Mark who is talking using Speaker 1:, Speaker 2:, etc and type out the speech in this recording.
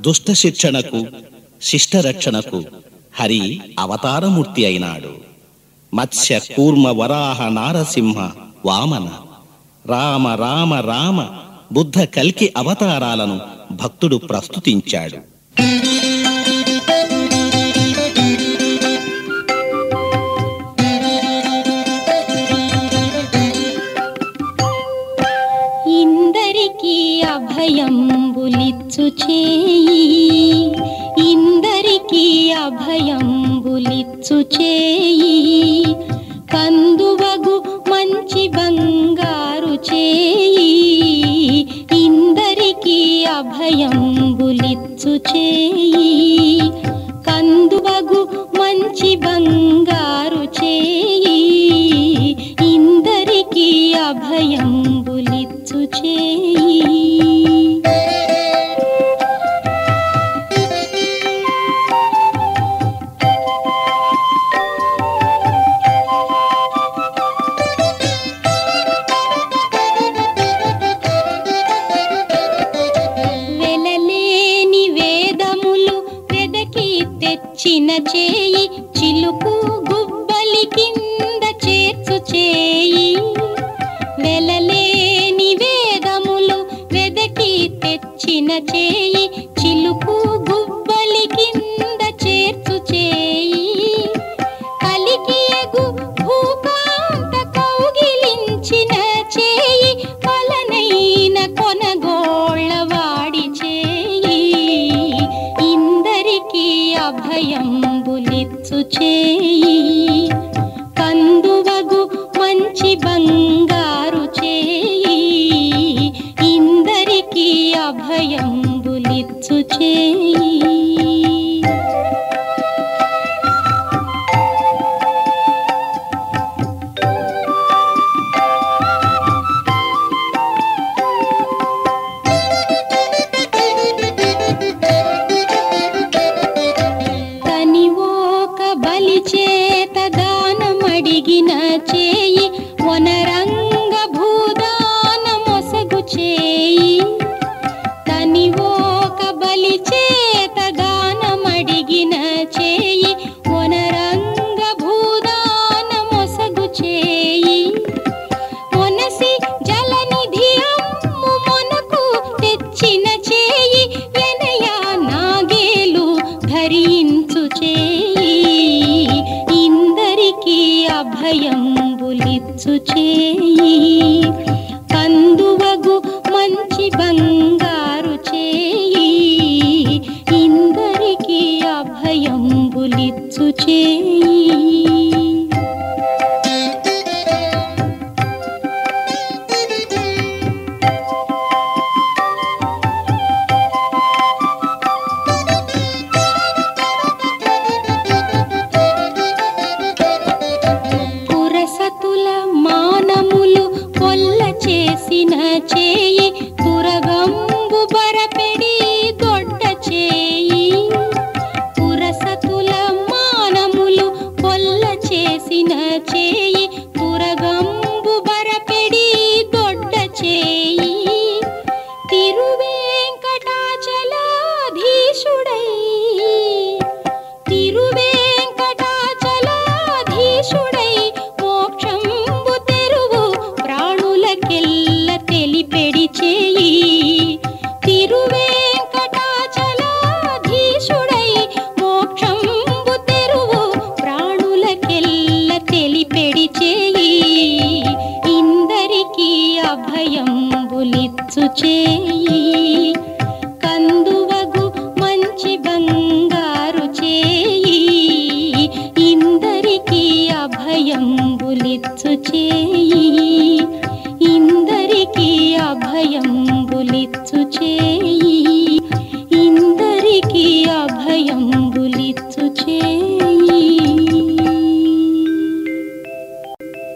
Speaker 1: దుష్ట శిక్షణకు శిష్టరక్షణకు హరి అవతారమూర్తి అయినాడు. మత్స్య కూర్మ వరాహ నారసింహ వామన. రామ రామ రామ బుద్ధ కల్కి అవతారాలను భక్తుడు ప్రస్తుతించాడు.
Speaker 2: ఇందరికీ అభయంబులిచ్చు చేయి ఇందరికీ అభయంబులిచ్చు చేయి కందువగు మంచి బంగారు చేయి ఇందరికీ అభయంబులిచ్చు చేయి కందువగు మంచి బంగారు చేయి ఇందరికీ అభయం చిన్న చేయి చిలుకు గుబ్బలి కింద చేర్చు చేయి. వెలలేని వేదములు వెదకి తెచ్చిన చేయి. చిలుకు గుబ్బలి కింద చేర్చు చేయి. కలికి ఎగు భూకాంత కౌగిలించిన చేయి. పలనైన కొనగోళ్ళవాడి చేయి. ఇందరికీ అభయం చేయి కందువగు మంచి బంగారు वाली चे। చేయి. కందువగు మంచి బంగారు చేయి. ఇందరికీ అభయంబులిచ్చు చేయి. దురగంబు దొడ్డ చేయి పురసతుల మానములు కొల్ల చేసిన చేయి పురగంబు బరపెడి దొడ్డ చేయి. తిరువేంకటాచలాధీశుడై తిరువేంకటాచలాధీశుడై మోక్షంబు తెరువు ప్రాణులకెల్ల తెలిపెడి అభయంబులిచ్చు చేయి. కందువగు మంచి బంగారు చేయి. ఇందరికీ అభయంబులిచ్చు చేయి. ఇందరికీ అభయం